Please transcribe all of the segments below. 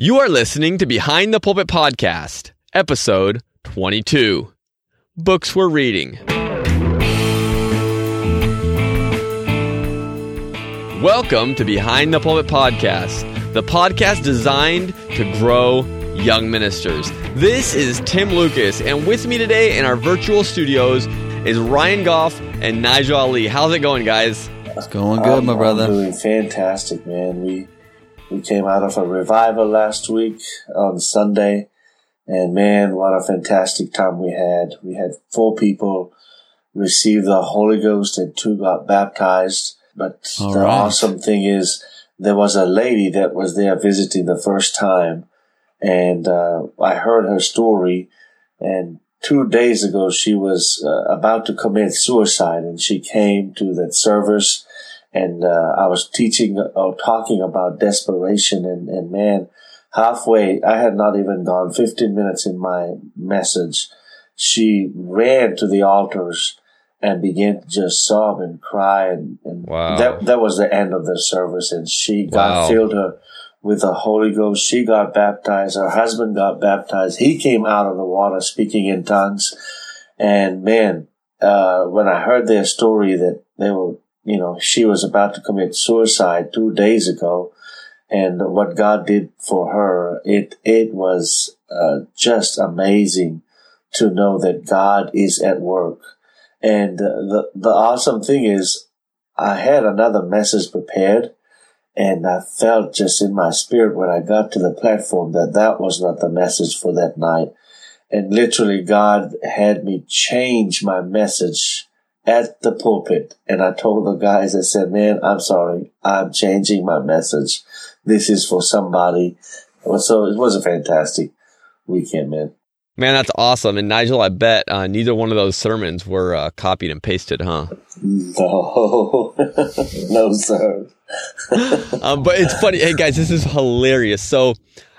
You are listening to Behind the Pulpit Podcast, episode 22 Books We're Reading. Welcome to Behind the Pulpit Podcast, the podcast designed to grow young ministers. This is Tim Lucas, and with me today in our virtual studios is Ryan Goff and Nigel Ali. How's it going, guys? It's going good, my brother. I'm doing fantastic, man. We we came out of a revival last week on Sunday, and man, what a fantastic time we had. We had four people receive the Holy Ghost and two got baptized. But All the right. awesome thing is there was a lady that was there visiting the first time, and uh, I heard her story. And two days ago, she was uh, about to commit suicide, and she came to that service. And uh, I was teaching or talking about desperation, and, and man, halfway, I had not even gone 15 minutes in my message. She ran to the altars and began to just sob and cry, and, and Wow. that that was the end of the service. And she God Wow. filled her with the Holy Ghost. She got baptized. Her husband got baptized. He came out of the water speaking in tongues. And man, uh, when I heard their story that they were, you know, she was about to commit suicide two days ago, and what God did for her, it it was uh, just amazing to know that God is at work. And uh, the the awesome thing is, I had another message prepared, and I felt just in my spirit when I got to the platform that that was not the message for that night. And literally, God had me change my message at the pulpit. And I told the guys, I said, man, I'm sorry. I'm changing my message. This is for somebody. So it was a fantastic weekend, man. Man, that's awesome. And Nigel, I bet uh, neither one of those sermons were uh, copied and pasted, huh? No, no, sir. um, but it's funny. Hey, guys, this is hilarious. So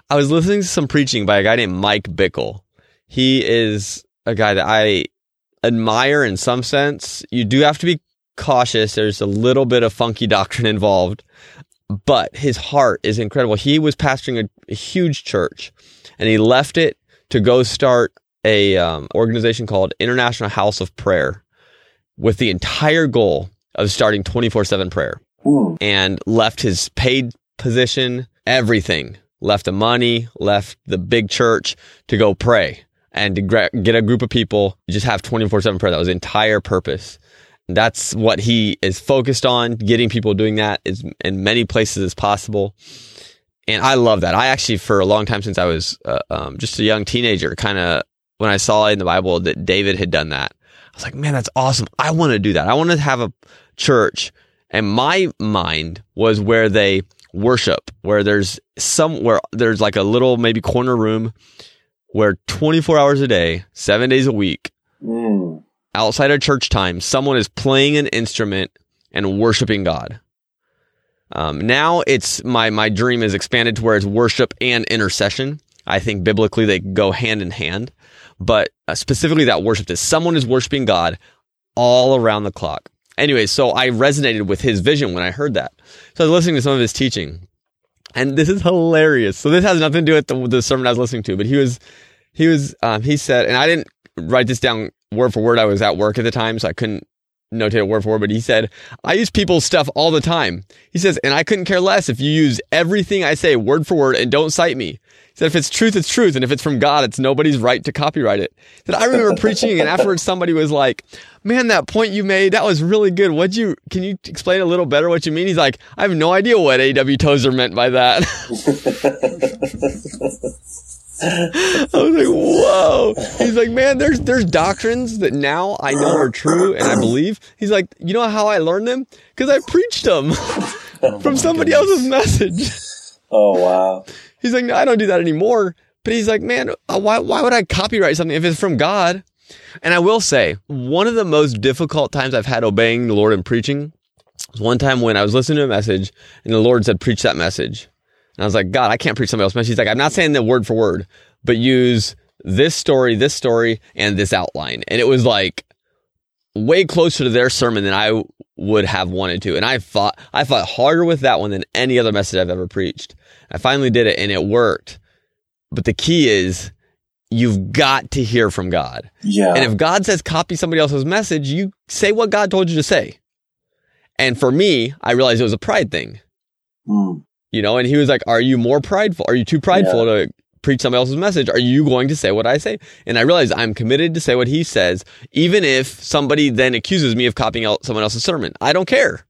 I was listening to some preaching by a guy named Mike Bickle. He is a guy that I admire in some sense. You do have to be cautious. There's a little bit of funky doctrine involved, but his heart is incredible. He was pastoring a, a huge church and he left it to go start a um, organization called International House of Prayer with the entire goal of starting 24/7 prayer Hmm. and left his paid position, everything, left the money, left the big church to go pray and to get a group of people, just have 24 7 prayer. That was entire purpose. That's what he is focused on, getting people doing that is in many places as possible. And I love that. I actually, for a long time since I was uh, um, just a young teenager, kind of when I saw in the Bible that David had done that, I was like, man, that's awesome. I want to do that. I want to have a church. And my mind was where they worship, where there's some, where there's like a little maybe corner room where 24 hours a day, seven days a week, Mm. outside of church time, someone is playing an instrument and worshiping God. Um, now it's my my dream is expanded to where it's worship and intercession. I think biblically they go hand in hand, but uh, specifically that worship is someone is worshiping God all around the clock. Anyway, so I resonated with his vision when I heard that. So I was listening to some of his teaching, and this is hilarious. So this has nothing to do with the, the sermon I was listening to, but he was he was um, he said, and I didn't write this down word for word. I was at work at the time, so I couldn't notate it word for word. But he said, "I use people's stuff all the time." He says, and I couldn't care less if you use everything I say word for word and don't cite me. Said, if it's truth, it's truth, and if it's from God, it's nobody's right to copyright it. That I remember preaching, and afterwards somebody was like, "Man, that point you made, that was really good. What'd you? Can you explain a little better what you mean?" He's like, "I have no idea what A.W. Tozer meant by that." I was like, whoa. He's like, man, there's there's doctrines that now I know are true and I believe. He's like, you know how I learned them? Because I preached them oh from somebody else's message. Oh, wow. He's like, no, I don't do that anymore. But he's like, man, uh, why why would I copyright something if it's from God? And I will say, one of the most difficult times I've had obeying the Lord and preaching was one time when I was listening to a message and the Lord said, preach that message. And I was like, God, I can't preach somebody else's message. He's like, I'm not saying that word for word, but use this story, this story, and this outline. And it was like way closer to their sermon than I would have wanted to. And I fought, I fought harder with that one than any other message I've ever preached. I finally did it and it worked. But the key is you've got to hear from God. Yeah. And if God says copy somebody else's message, you say what God told you to say. And for me, I realized it was a pride thing, Mm. you know, and he was like, are you more prideful? Are you too prideful to preach somebody else's message? Are you going to say what I say? And I realize I'm committed to say what he says, even if somebody then accuses me of copying out someone else's sermon. I don't care.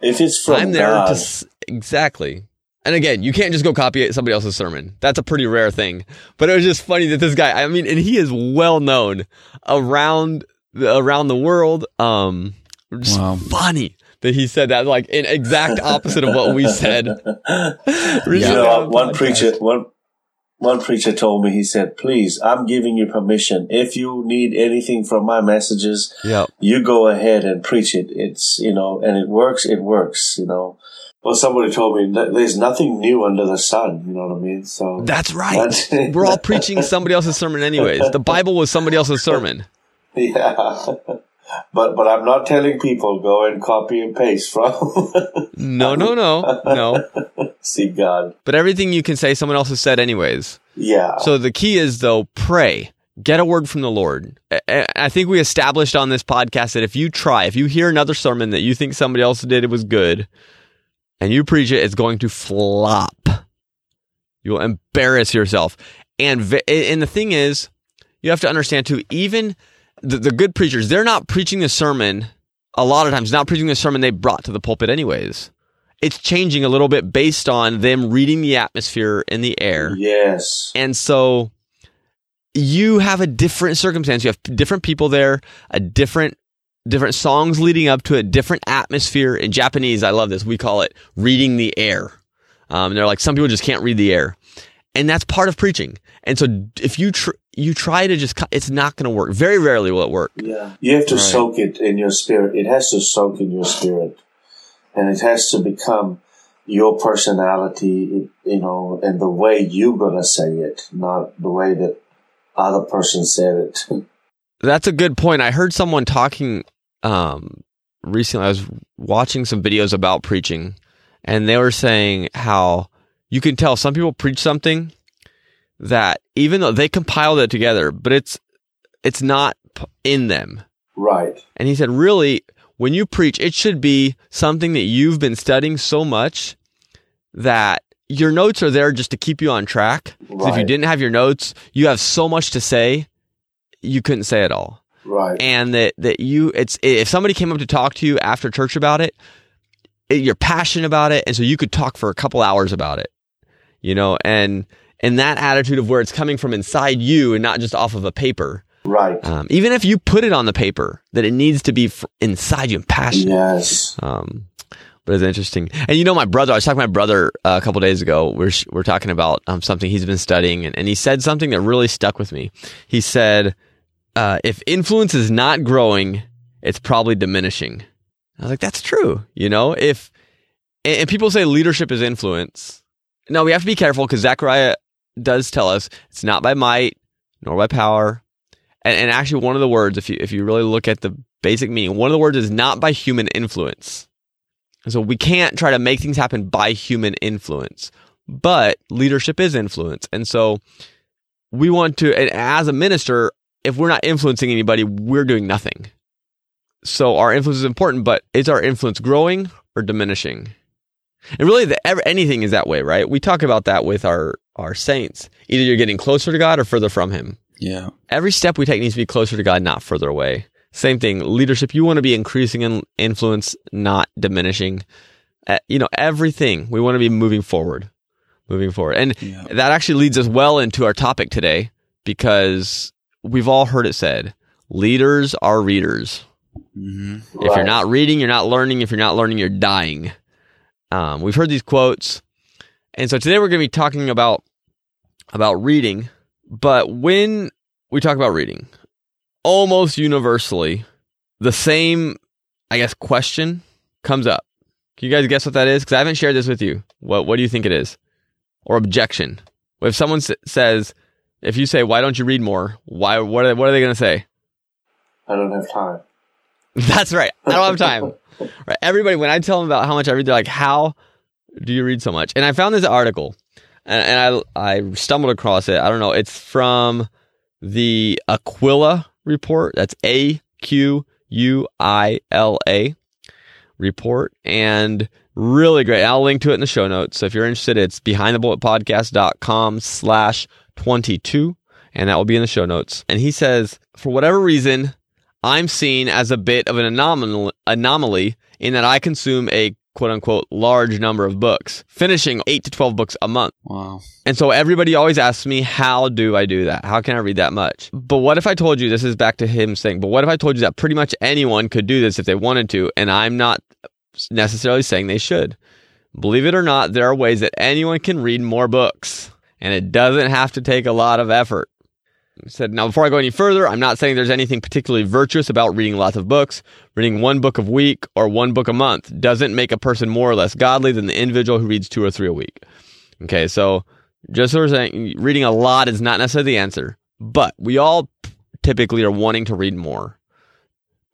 If it's from I'm there God, to s- exactly. And again, you can't just go copy somebody else's sermon. That's a pretty rare thing. But it was just funny that this guy, I mean, and he is well known around the, around the world. Um, just Wow. funny that he said that, like in exact opposite of what we said. you know, one podcast. preacher, one, one preacher told me, he said, please, I'm giving you permission. If you need anything from my messages, you go ahead and preach it. It's, you know, and it works, it works, you know. Well, somebody told me that there's nothing new under the sun, you know what I mean? So That's right. That's- We're all preaching somebody else's sermon anyways. The Bible was somebody else's sermon. yeah. But, but I'm not telling people go and copy and paste from No, no, no, no. see God. But everything you can say, someone else has said anyways. Yeah. So the key is though, pray. Get a word from the Lord. I think we established on this podcast that if you try, if you hear another sermon that you think somebody else did it was good, and you preach it, it's going to flop. You will embarrass yourself. And and the thing is, you have to understand too. Even the, the good preachers, they're not preaching the sermon. A lot of times, not preaching the sermon they brought to the pulpit anyways. It's changing a little bit based on them reading the atmosphere in the air. yes. And so you have a different circumstance. You have different people there, a different different songs leading up to a different atmosphere. In Japanese, I love this. We call it reading the air. Um, they're like some people just can't read the air, and that's part of preaching. And so if you tr- you try to just it's not going to work. Very rarely will it work. Yeah. You have to Right. soak it in your spirit. It has to soak in your spirit. And it has to become your personality, you know, and the way you're going to say it, not the way that other person said it. That's a good point. I heard someone talking um, recently. I was watching some videos about preaching, and they were saying how you can tell some people preach something that even though they compiled it together, but it's it's not in them. right. And he said, really, when you preach, it should be something that you've been studying so much that your notes are there just to keep you on track. 'Cause If you didn't have your notes, you have so much to say, you couldn't say it all Right. and that that you it's if somebody came up to talk to you after church about it, it you're passionate about it and so you could talk for a couple hours about it you know and and that attitude of where it's coming from inside you and not just off of a paper right. um, even if you put it on the paper that it needs to be f- inside you and passionate Yes. um, but it's interesting. And you know, my brother, I was talking to my brother uh, a couple days ago. We're, sh- we're talking about um, something he's been studying, and, and he said something that really stuck with me. He said, uh, if influence is not growing, it's probably diminishing. I was like, that's true. You know, if, and, and people say leadership is influence. No, we have to be careful because Zechariah does tell us it's not by might nor by power. And, and actually, one of the words, if you, if you really look at the basic meaning, one of the words is not by human influence. So we can't try to make things happen by human influence, but leadership is influence. And so we want to, and as a minister, if we're not influencing anybody, we're doing nothing. So our influence is important, but is our influence growing or diminishing? And really, the, anything is that way, right? We talk about that with our, our saints. Either you're getting closer to God or further from Him. Yeah. Every step we take needs to be closer to God, not further away. Same thing. Leadership, you want to be increasing in influence, not diminishing. Uh, you know, everything. We want to be moving forward, moving forward. And Yeah. that actually leads us well into our topic today because we've all heard it said leaders are readers. hmm If you're not reading, you're not learning. If you're not learning, you're dying. Um, we've heard these quotes, and so today we're going to be talking about about reading. But when we talk about reading, almost universally, the same, I guess, question comes up. Can you guys guess what that is? Because I haven't shared this with you. What What do you think it is? Or objection? If someone s- says, if you say, "Why don't you read more?" Why? What are, what are they going to say? I don't have time. That's right. I don't have time. Right. Everybody, when I tell them about how much I read, they're like, "How do you read so much?" And I found this article, and, and I I stumbled across it. I don't know. It's from the Aquila report. That's A Q U I L A report, and really great. I'll link to it in the show notes. So if you're interested, it's behindthepulpitpodcast.com slash 22, and that will be in the show notes. And he says, for whatever reason, I'm seen as a bit of an anomaly, anomaly in that I consume a quote unquote large number of books, finishing 8 to 12 books a month. Wow. And so everybody always asks me, how do I do that? How can I read that much? But what if I told you, this is back to him saying, but what if I told you that pretty much anyone could do this if they wanted to? And I'm not necessarily saying they should. Believe it or not, there are ways that anyone can read more books, and it doesn't have to take a lot of effort. Said, now before I go any further, I'm not saying there's anything particularly virtuous about reading lots of books. Reading one book a week or one book a month doesn't make a person more or less godly than the individual who reads two or three a week. Okay, so just so we're saying, reading a lot is not necessarily the answer, but we all typically are wanting to read more.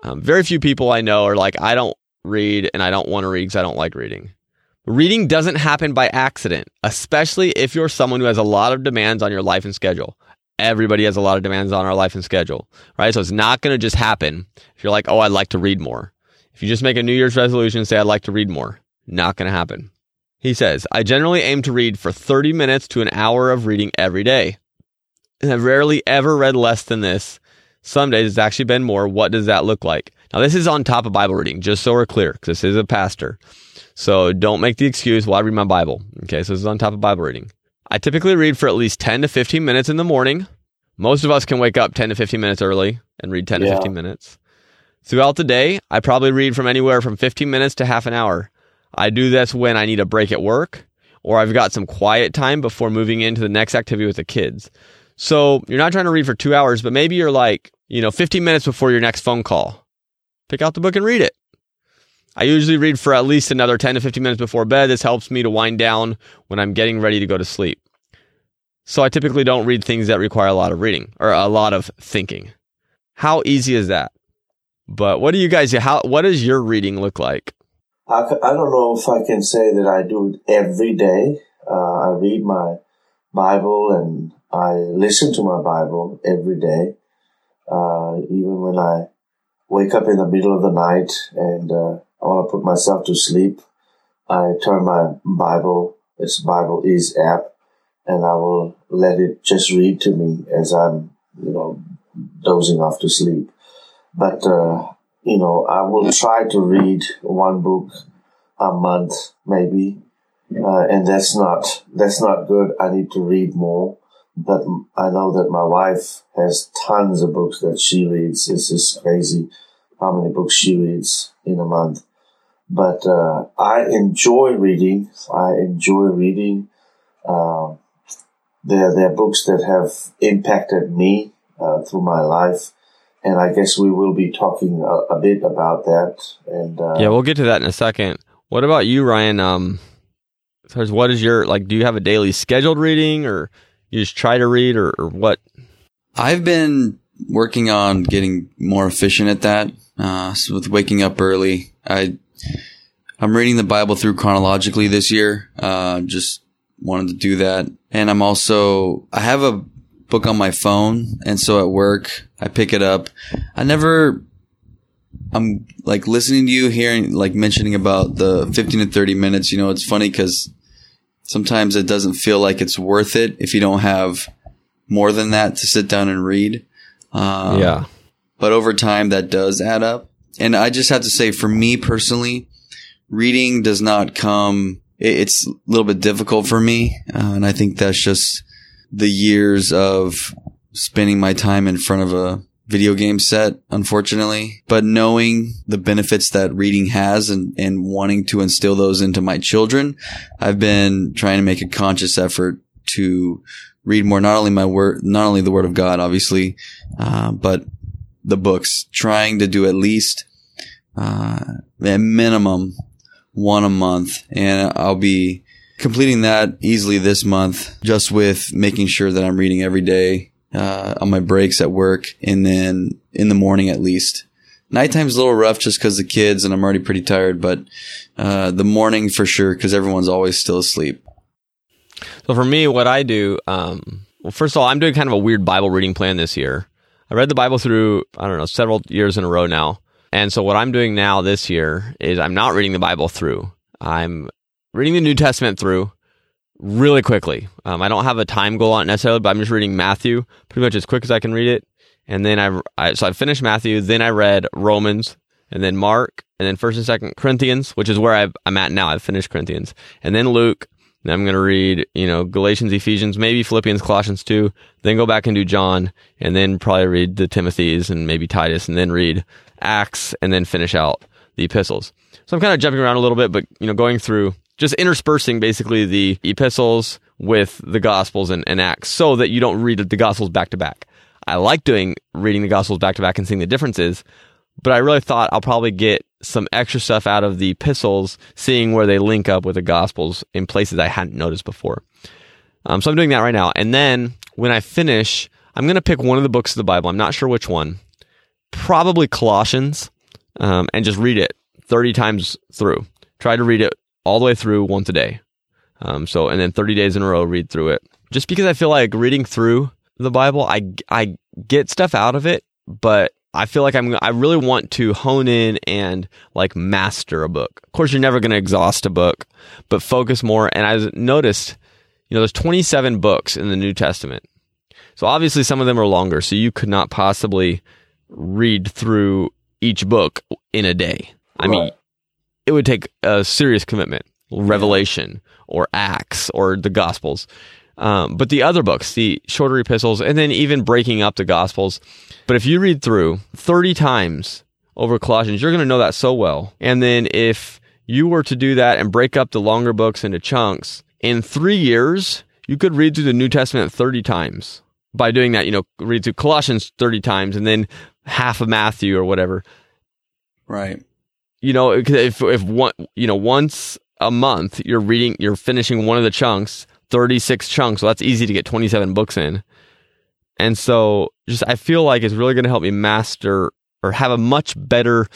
Um, very few people I know are like, I don't read and I don't want to read because I don't like reading. Reading doesn't happen by accident, especially if you're someone who has a lot of demands on your life and schedule. Everybody has a lot of demands on our life and schedule, right? So it's not going to just happen if you're like, oh, I'd like to read more. If you just make a New Year's resolution and say, I'd like to read more, not going to happen. He says, I generally aim to read for 30 minutes to an hour of reading every day. And I've rarely ever read less than this. Some days it's actually been more. What does that look like? Now, this is on top of Bible reading, just so we're clear, because this is a pastor. So don't make the excuse, well, I read my Bible. Okay, so this is on top of Bible reading. I typically read for at least 10 to 15 minutes in the morning. Most of us can wake up 10 to 15 minutes early and read 10 Yeah. to 15 minutes. Throughout the day, I probably read from anywhere from 15 minutes to half an hour. I do this when I need a break at work or I've got some quiet time before moving into the next activity with the kids. So you're not trying to read for two hours, but maybe you're like, you know, 15 minutes before your next phone call. Pick out the book and read it. I usually read for at least another 10 to 15 minutes before bed. This helps me to wind down when I'm getting ready to go to sleep. So I typically don't read things that require a lot of reading or a lot of thinking. How easy is that? But what do you guys, how, what does your reading look like? I, I don't know if I can say that I do it every day. Uh, I read my Bible and I listen to my Bible every day. Uh, even when I wake up in the middle of the night and uh, I want to put myself to sleep, I turn my Bible, it's Bible.is app, and I will let it just read to me as I'm, you know, dozing off to sleep. But, uh, you know, I will try to read one book a month, maybe. Uh, and that's not, that's not good. I need to read more. But I know that my wife has tons of books that she reads. It's just crazy how many books she reads in a month. But, uh, I enjoy reading. I enjoy reading. Uh, there, there are books that have impacted me, uh, through my life and I guess we will be talking a, a bit about that. And uh, Yeah, we'll get to that in a second. What about you, Ryan? Um, as far as what is your, like, do you have a daily scheduled reading or you just try to read or, or what? I've been working on getting more efficient at that. Uh, so with waking up early, I I'm reading the Bible through chronologically this year. Uh, just wanted to do that, and I'm also I have a book on my phone, and so at work I pick it up. I never. I'm like listening to you, hearing like mentioning about the 15 to 30 minutes. You know, it's funny because sometimes it doesn't feel like it's worth it if you don't have more than that to sit down and read. Uh, yeah. But over time, that does add up. And I just have to say, for me personally, reading does not come, it's a little bit difficult for me. Uh, and I think that's just the years of spending my time in front of a video game set, unfortunately. But knowing the benefits that reading has and, and wanting to instill those into my children, I've been trying to make a conscious effort to read more, not only my word, not only the word of God, obviously, uh, but the books, trying to do at least, uh, minimum one a month. And I'll be completing that easily this month just with making sure that I'm reading every day, uh, on my breaks at work and then in the morning at least. Nighttime's a little rough just because the kids and I'm already pretty tired, but uh, the morning for sure because everyone's always still asleep. So for me, what I do, um, well, first of all, I'm doing kind of a weird Bible reading plan this year. I read the Bible through, I don't know, several years in a row now. And so what I'm doing now this year is I'm not reading the Bible through. I'm reading the New Testament through really quickly. Um, I don't have a time goal on it necessarily, but I'm just reading Matthew pretty much as quick as I can read it. And then I, I so I finished Matthew, then I read Romans, and then Mark, and then First and Second Corinthians, which is where i am at now. I've finished Corinthians, and then Luke. Then I'm going to read, you know, Galatians, Ephesians, maybe Philippians, Colossians too. Then go back and do John, and then probably read the Timothy's and maybe Titus, and then read Acts, and then finish out the epistles. So I'm kind of jumping around a little bit, but you know, going through just interspersing basically the epistles with the gospels and, and acts so that you don't read the gospels back to back. I like doing reading the gospels back to back and seeing the differences, but I really thought I'll probably get some extra stuff out of the epistles, seeing where they link up with the gospels in places I hadn't noticed before. Um, so I'm doing that right now. And then when I finish, I'm going to pick one of the books of the Bible. I'm not sure which one. Probably Colossians, um, and just read it 30 times through. Try to read it all the way through once a day. Um, so, and then 30 days in a row, read through it. Just because I feel like reading through the Bible, I, I get stuff out of it, but I feel like I'm, I really want to hone in and like master a book. Of course, you're never going to exhaust a book, but focus more. And I noticed, you know, there's 27 books in the New Testament. So obviously some of them are longer. So you could not possibly read through each book in a day. I right. mean, it would take a serious commitment, Revelation or Acts or the Gospels. Um, but the other books, the shorter epistles, and then even breaking up the Gospels. But if you read through 30 times over Colossians, you're going to know that so well. And then if you were to do that and break up the longer books into chunks, in three years, you could read through the New Testament 30 times. By doing that, you know, read through Colossians 30 times and then half of Matthew or whatever. Right you know, if if one, you know, once a month you're reading, you're finishing one of the chunks, 36 chunks. So that's easy to get 27 books in. And so just, I feel like it's really going to help me master or have a much better,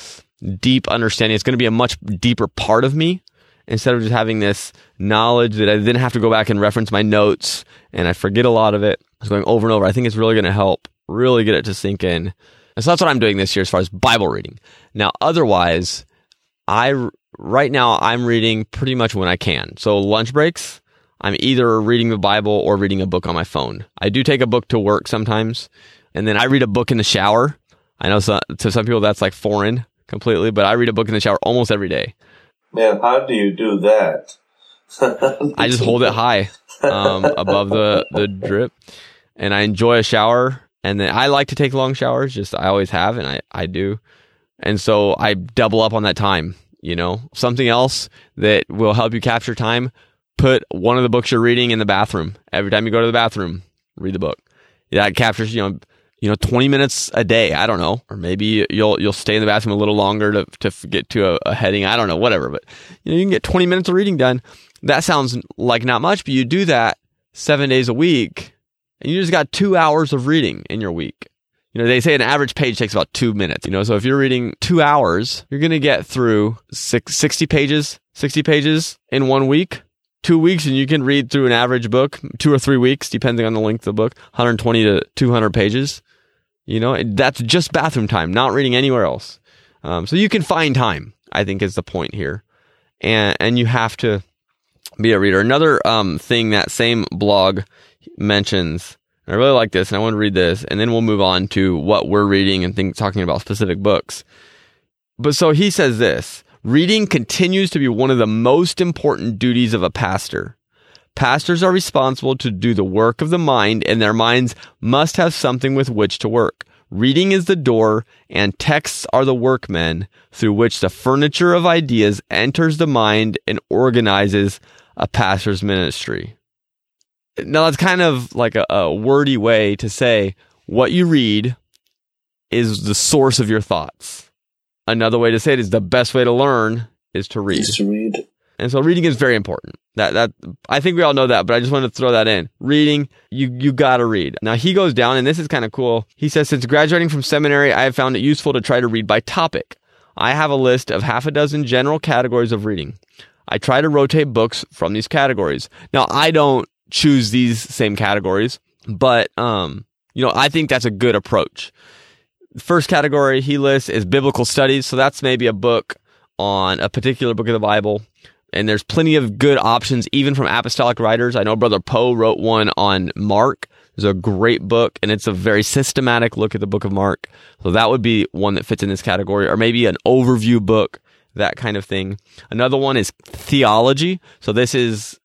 deep understanding. It's going to be a much deeper part of me instead of just having this knowledge that I then have to go back and reference my notes and I forget a lot of it. It's going over and over. I think it's really going to help really get it to sink in. And so that's what I'm doing this year as far as Bible reading. Now, otherwise, I right now I'm reading pretty much when I can. So lunch breaks, I'm either reading the Bible or reading a book on my phone. I do take a book to work sometimes, and then I read a book in the shower. I know some, to some people that's like foreign completely, but I read a book in the shower almost every day. Man, how do you do that? I just hold it high um, above the the drip, and I enjoy a shower. And then I like to take long showers. Just I always have, and I I do. And so I double up on that time, you know, something else that will help you capture time. Put one of the books you're reading in the bathroom. Every time you go to the bathroom, read the book. That captures, you know, you know, 20 minutes a day. I don't know. Or maybe you'll, you'll stay in the bathroom a little longer to, to get to a, a heading. I don't know, whatever. But, you know, you can get 20 minutes of reading done. That sounds like not much, but you do that seven days a week and you just got two hours of reading in your week. You know, they say an average page takes about two minutes. You know, so if you're reading two hours, you're going to get through six, 60 pages, 60 pages in one week, two weeks, and you can read through an average book, two or three weeks, depending on the length of the book, 120 to 200 pages. You know, that's just bathroom time, not reading anywhere else. Um, so you can find time, I think is the point here. And, and you have to be a reader. Another, um, thing that same blog mentions I really like this and I want to read this and then we'll move on to what we're reading and think, talking about specific books. But so he says this, reading continues to be one of the most important duties of a pastor. Pastors are responsible to do the work of the mind and their minds must have something with which to work. Reading is the door and texts are the workmen through which the furniture of ideas enters the mind and organizes a pastor's ministry. Now that's kind of like a, a wordy way to say what you read is the source of your thoughts. Another way to say it is the best way to learn is to read. Is to read. And so reading is very important. That that I think we all know that, but I just wanted to throw that in. Reading, you you gotta read. Now he goes down, and this is kind of cool. He says, since graduating from seminary, I have found it useful to try to read by topic. I have a list of half a dozen general categories of reading. I try to rotate books from these categories. Now I don't choose these same categories, but um, you know, I think that's a good approach. First category he lists is biblical studies, so that's maybe a book on a particular book of the Bible. And there's plenty of good options, even from apostolic writers. I know Brother Poe wrote one on Mark. It's a great book, and it's a very systematic look at the book of Mark. So that would be one that fits in this category, or maybe an overview book, that kind of thing. Another one is theology. So this is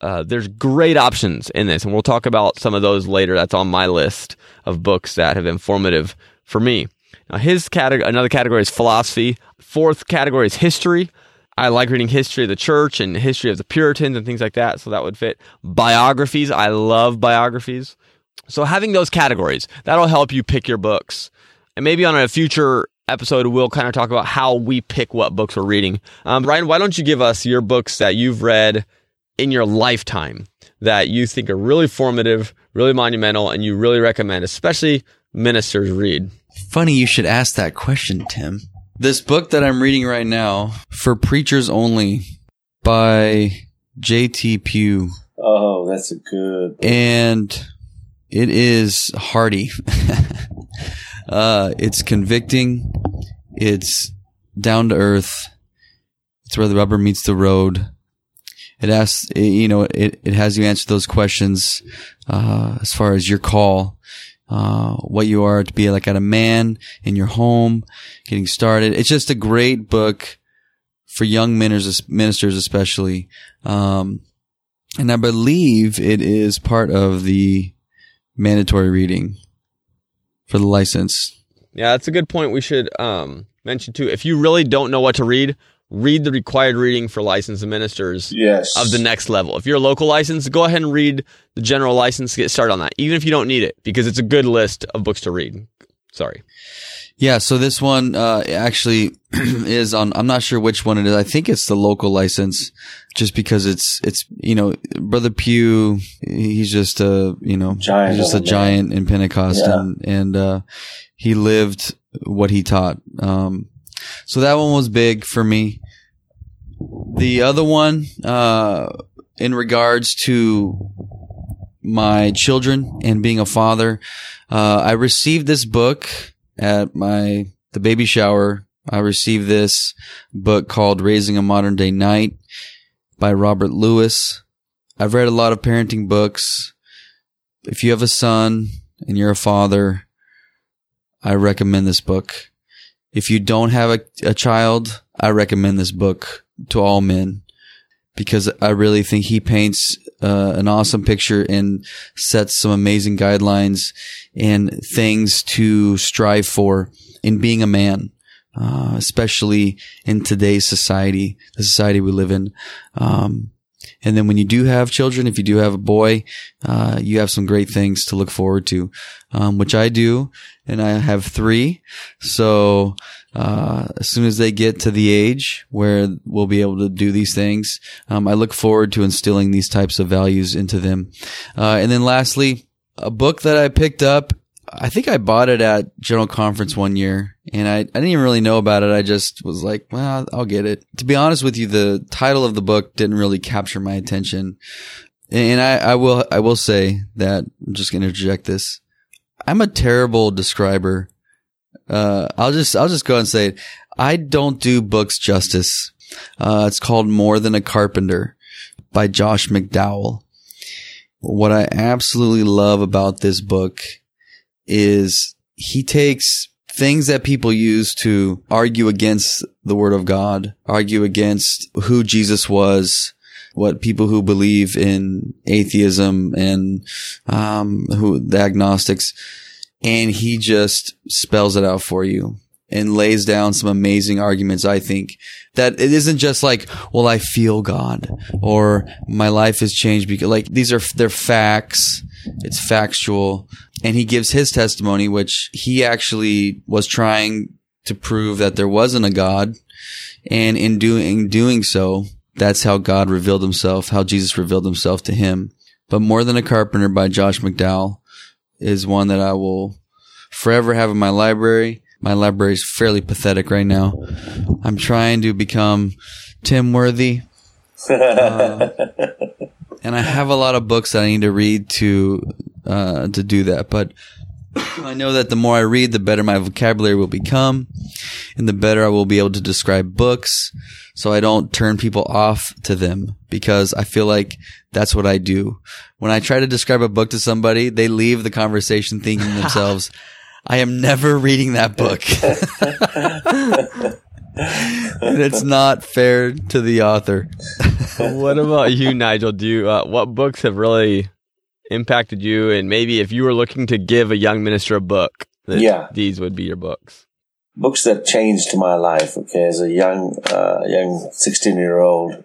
uh, there's great options in this, and we'll talk about some of those later. That's on my list of books that have been formative for me. Now, his category, another category is philosophy. Fourth category is history. I like reading history of the church and history of the Puritans and things like that, so that would fit. Biographies, I love biographies. So having those categories, that'll help you pick your books. And maybe on a future episode, we'll kind of talk about how we pick what books we're reading. Um, Ryan, why don't you give us your books that you've read in your lifetime that you think are really formative, really monumental, and you really recommend, especially ministers read? Funny you should ask that question, Tim. This book that I'm reading right now, For Preachers Only, by J.T. Pugh. Oh, that's a good. And it is hearty. uh, it's convicting. It's down to earth. It's where the rubber meets the road. It asks, you know, it, it has you answer those questions, uh, as far as your call uh, what you are to be like at a man in your home, getting started. It's just a great book for young ministers, ministers especially. Um, and I believe it is part of the mandatory reading for the license. Yeah, that's a good point. We should um, mention too. If you really don't know what to read, read the required reading for licensed ministers yes. of the next level. If you're a local license, go ahead and read the general license, get started on that, even if you don't need it, because it's a good list of books to read. Sorry. Yeah, so this one uh, actually is on. I'm not sure which one it is. I think it's the local license, just because it's it's you know Brother Pugh. He's just a you know giant he's just a man. giant in Pentecost, Yeah. and and uh, he lived what he taught. Um, so that one was big for me. The other one, uh, in regards to my children and being a father, uh, I received this book at my the baby shower. I received this book called Raising a Modern Day Knight by Robert Lewis. I've read a lot of parenting books. If you have a son and you're a father, I recommend this book. If you don't have a, a child, I recommend this book to all men because I really think he paints uh, an awesome picture and sets some amazing guidelines and things to strive for in being a man, uh, especially in today's society, the society we live in. Um, and then when you do have children, if you do have a boy, uh, you have some great things to look forward to, um, which I do. And I have three. So, uh, as soon as they get to the age where we'll be able to do these things, um, I look forward to instilling these types of values into them. Uh, and then lastly, a book that I picked up. I think I bought it at General Conference one year and I, I didn't even really know about it. I just was like, well, I'll get it. To be honest with you, the title of the book didn't really capture my attention. And I, I will, I will say that I'm just going to interject this. I'm a terrible describer. Uh, I'll just, I'll just go and say it. I don't do books justice. Uh, it's called More Than a Carpenter by Josh McDowell. What I absolutely love about this book is he takes things that people use to argue against the word of God, argue against who Jesus was, what people who believe in atheism and um, who the agnostics, and he just spells it out for you and lays down some amazing arguments. I think that it isn't just like, well, I feel God or my life has changed because like these are they're facts. It's factual, and he gives his testimony, which he actually was trying to prove that there wasn't a God, and in doing doing so, that's how God revealed himself, how Jesus revealed himself to him. But More Than a Carpenter by Josh McDowell is one that I will forever have in my library. My library is fairly pathetic right now. I'm trying to become Tim Worthy. Uh, and I have a lot of books that I need to read to uh, to do that. But I know that the more I read, the better my vocabulary will become, and the better I will be able to describe books. So I don't turn people off to them because I feel like that's what I do. When I try to describe a book to somebody, they leave the conversation thinking themselves, I am never reading that book. and it's not fair to the author. what about you, Nigel? Do you, uh, what books have really impacted you? And maybe if you were looking to give a young minister a book, Yeah. these would be your books. Books that changed my life. Okay, as a young, uh, young sixteen year old,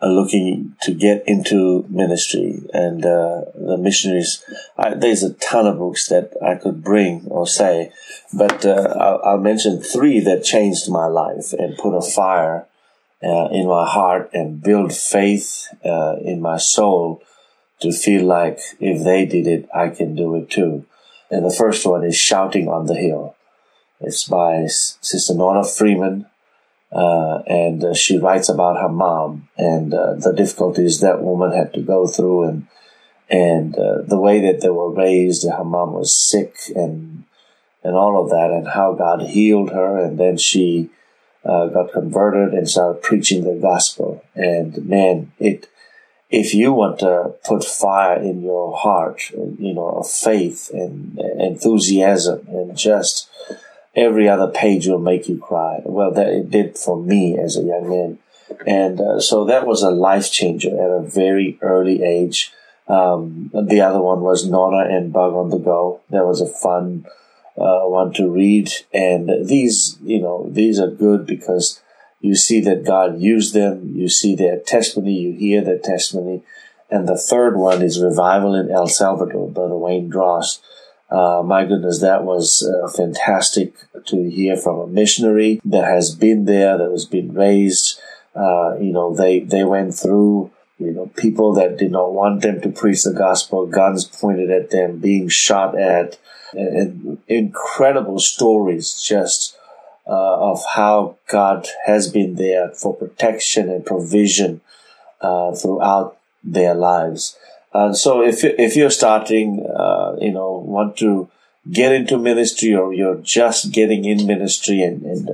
uh, looking to get into ministry and uh, the missionaries. I, there's a ton of books that I could bring or say, but uh, I'll, I'll mention three that changed my life and put a fire uh, in my heart and build faith uh, in my soul to feel like if they did it, I can do it too. And the first one is Shouting on the Hill. It's by Sister Nona Freeman, uh, and uh, she writes about her mom and uh, the difficulties that woman had to go through, and and uh, the way that they were raised. Her mom was sick, and and all of that, and how God healed her, and then she uh, got converted and started preaching the gospel. And man, it if you want to put fire in your heart, you know, of faith and enthusiasm and just every other page will make you cry. Well, that it did for me as a young man. And uh, so that was a life changer at a very early age. Um, the other one was Nona and Bug on the Go. That was a fun uh, one to read. And these, you know, these are good because you see that God used them. You see their testimony. You hear their testimony. And the third one is Revival in El Salvador, Brother Wayne Dross. Uh, my goodness, that was uh, fantastic to hear from a missionary that has been there, that has been raised. Uh, you know, they, they went through, you know, people that did not want them to preach the gospel, guns pointed at them, being shot at, and, incredible stories just uh, of how God has been there for protection and provision uh, throughout their lives. And so if, if you're starting, uh, you know, want to get into ministry or you're just getting in ministry and, and,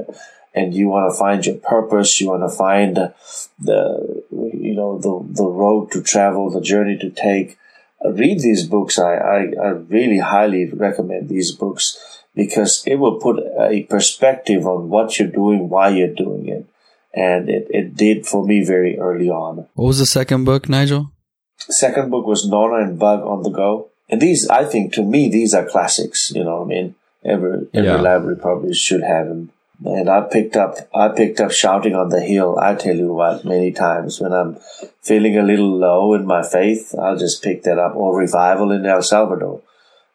and you want to find your purpose, you want to find the, the, you know, the, the road to travel, the journey to take, uh, read these books. I, I, I really highly recommend these books because it will put a perspective on what you're doing, why you're doing it. And it, it did for me very early on. What was the second book, Nigel? Second book was Nona and Bug on the Go. And these, I think, to me, these are classics. You know, what I mean, every every Yeah. library probably should have them. And I picked up, I picked up shouting on the hill. I tell you what, many times when I'm feeling a little low in my faith, I'll just pick that up. Or revival in El Salvador.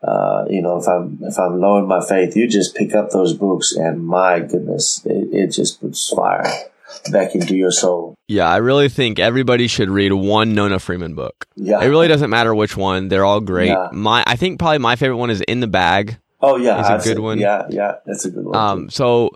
Uh, you know, if I'm if I'm low in my faith, you just pick up those books, and my goodness, it, it just puts fire back into your soul. Yeah, I really think everybody should read one Nona Freeman book. Yeah. It really doesn't matter which one; they're all great. Yeah. My, I think probably my favorite one is In the Bag. Oh yeah, It's a I've good seen- one. Yeah, yeah, that's a good one. Um, so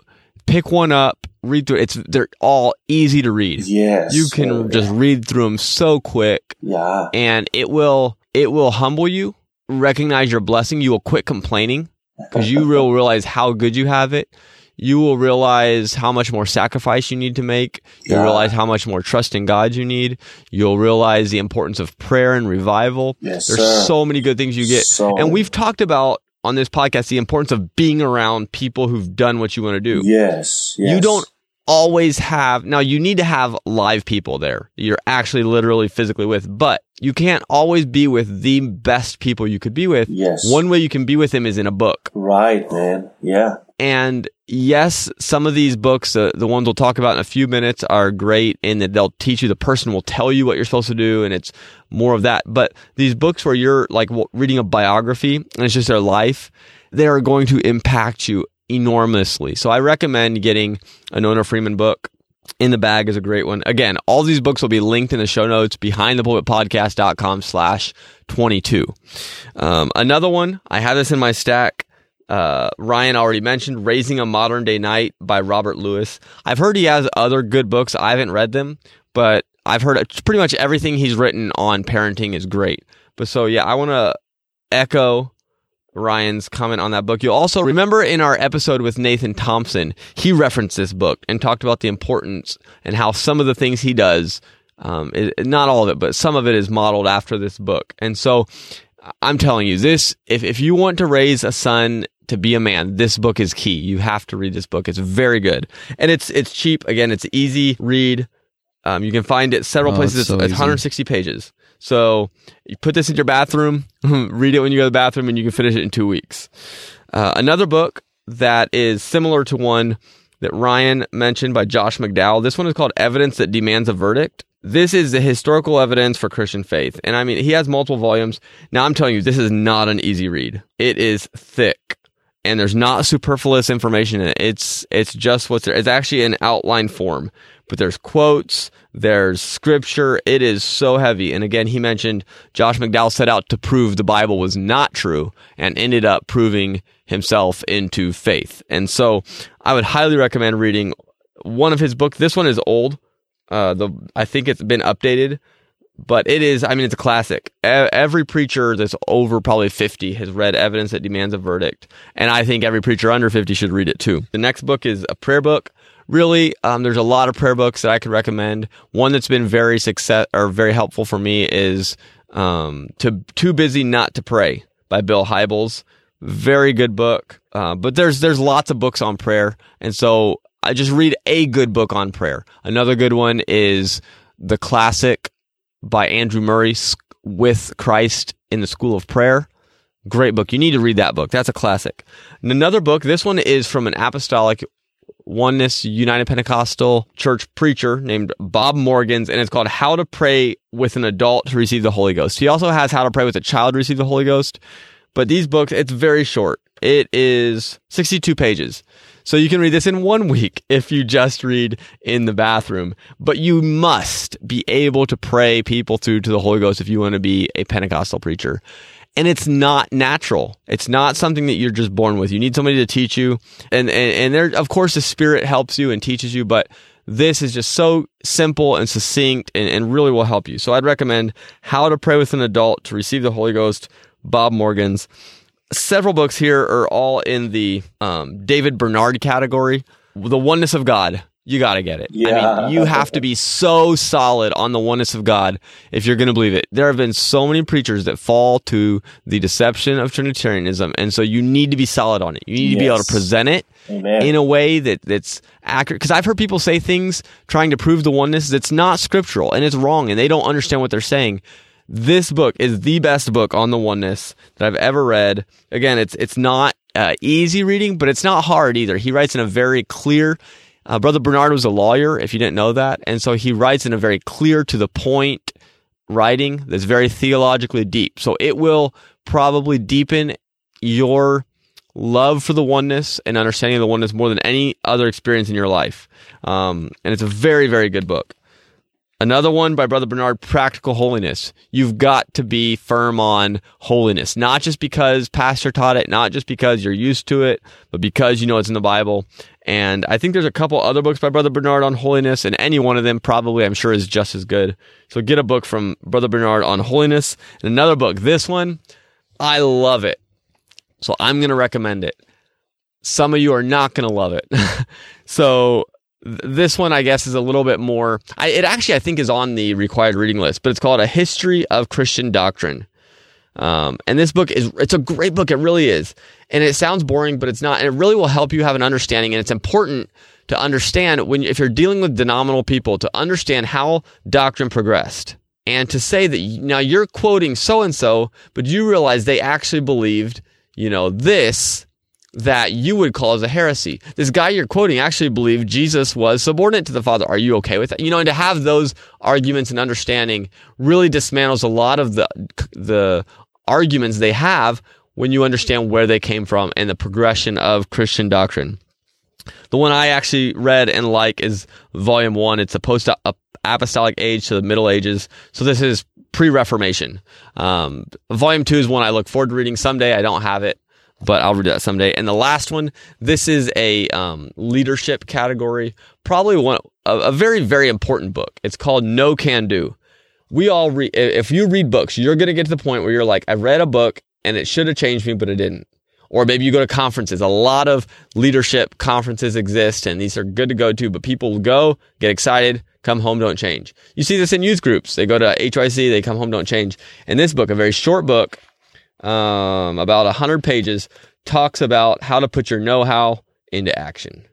pick one up, read through it. It's they're all easy to read. yes, You can just read through them so quick, yeah, and it will it will humble you, recognize your blessing. You will quit complaining because you will realize how good you have it. You will realize how much more sacrifice you need to make. You'll Yeah. realize how much more trust in God you need. You'll realize the importance of prayer and revival. Yes, There's sir. so many good things you get. So and we've talked about on this podcast the importance of being around people who've done what you want to do. yes, yes. You don't always have now you need to have live people there you're actually literally physically with but you can't always be with the best people you could be with Yes. one way you can be with them is in a book Right, man. Yeah, and yes some of these books uh, the ones we'll talk about in a few minutes are great in that they'll teach you the person will tell you what you're supposed to do and it's more of that but these books where you're like reading a biography and it's just their life they are going to impact you enormously so i recommend getting a nona freeman book in the bag is a great one. Again, all these books will be linked in the show notes behind the pulpitpodcast.com slash 22. Um, another one, I have this in my stack. Uh, Ryan already mentioned Raising a Modern Day Knight by Robert Lewis. I've heard he has other good books. I haven't read them, but I've heard pretty much everything he's written on parenting is great. But so, yeah, I want to echo Ryan's comment on that book. You'll also remember in our episode with Nathan Thompson, he referenced this book and talked about the importance and how some of the things he does, um, it, not all of it, but some of it is modeled after this book. And so I'm telling you this, if, if you want to raise a son to be a man, this book is key. You have to read this book. It's very good. And it's, it's cheap. Again, it's easy read. Um, you can find it several Oh, places. it's so it's 160 pages. So you put this in your bathroom, read it when you go to the bathroom, and you can finish it in two weeks. Uh, another book that is similar to one that Ryan mentioned by Josh McDowell. This one is called Evidence That Demands a Verdict. This is the historical evidence for Christian faith. And I mean, he has multiple volumes. Now I'm telling you, this is not an easy read. It is thick and there's not superfluous information in it. It's, it's just what's there. It's actually an outline form, but there's quotes, there's scripture. It is so heavy. And again, he mentioned Josh McDowell set out to prove the Bible was not true and ended up proving himself into faith. And so I would highly recommend reading one of his books. This one is old. Uh, the, I think it's been updated, but it is, I mean, it's a classic. Every preacher that's over probably 50 has read Evidence That Demands a Verdict. And I think every preacher under 50 should read it too. The next book is a prayer book. Really, um, there's a lot of prayer books that I could recommend. One that's been very success or very helpful for me is um, to Too Busy Not to Pray by Bill Hybels. Very good book. Uh, but there's there's lots of books on prayer, and so I just read a good book on prayer. Another good one is the classic by Andrew Murray with Christ in the School of Prayer. Great book. You need to read that book. That's a classic. And another book, this one is from an apostolic oneness United Pentecostal church preacher named Bob Morgans, and it's called How to Pray with an Adult to Receive the Holy Ghost. He also has How to Pray with a Child to Receive the Holy Ghost. But these books, it's very short. It is 62 pages. So you can read this in one week if you just read in the bathroom. But you must be able to pray people through to the Holy Ghost if you want to be a Pentecostal preacher. And it's not natural. It's not something that you're just born with. You need somebody to teach you. And, and, and there, of course, the Spirit helps you and teaches you, but this is just so simple and succinct and, and really will help you. So I'd recommend How to Pray with an Adult to Receive the Holy Ghost, Bob Morgan's several books here are all in the um, David Bernard category. The oneness of God. You got to get it. I Yeah. mean, you have to be so solid on the oneness of God if you're going to believe it. There have been so many preachers that fall to the deception of Trinitarianism. And so you need to be solid on it. You need to be able to present it Amen. in a way that that's accurate. Because I've heard people say things trying to prove the oneness that's not scriptural and it's wrong and they don't understand what they're saying. This book is the best book on the oneness that I've ever read. Again, it's it's not uh, easy reading, but it's not hard either. He writes in a very clear. Uh, Brother Bernard was a lawyer, if you didn't know that, and so he writes in a very clear, to the point writing that's very theologically deep. So it will probably deepen your love for the oneness and understanding of the oneness more than any other experience in your life. Um, and it's a very, very good book. Another one by Brother Bernard, Practical Holiness. You've got to be firm on holiness, not just because Pastor taught it, not just because you're used to it, but because you know it's in the Bible. And I think there's a couple other books by Brother Bernard on holiness, and any one of them probably, I'm sure, is just as good. So get a book from Brother Bernard on holiness. And another book, this one, I love it. So I'm going to recommend it. Some of you are not going to love it. so this one, I guess, is a little bit more. I, it actually, I think, is on the required reading list, but it's called A History of Christian Doctrine. Um, and this book is, it's a great book. It really is. And it sounds boring, but it's not. And it really will help you have an understanding. And it's important to understand when, if you're dealing with denominal people, to understand how doctrine progressed. And to say that now you're quoting so and so, but you realize they actually believed, you know, this that you would call as a heresy. This guy you're quoting actually believed Jesus was subordinate to the Father. Are you okay with that? You know, and to have those arguments and understanding really dismantles a lot of the the arguments they have when you understand where they came from and the progression of Christian doctrine. The one I actually read and like is Volume One. It's a post apostolic age to the Middle Ages. So this is pre-Reformation. Um, volume Two is one I look forward to reading someday. I don't have it, but I'll read that someday. And the last one, this is a um, leadership category, probably one a, a very very important book. It's called Know Can Do. We all read. If you read books, you're going to get to the point where you're like, I read a book and it should have changed me, but it didn't. Or maybe you go to conferences. A lot of leadership conferences exist and these are good to go to, but people go, get excited, come home, don't change. You see this in youth groups. They go to HYC, they come home, don't change. In this book, a very short book, um, about 100 pages, talks about how to put your know how into action.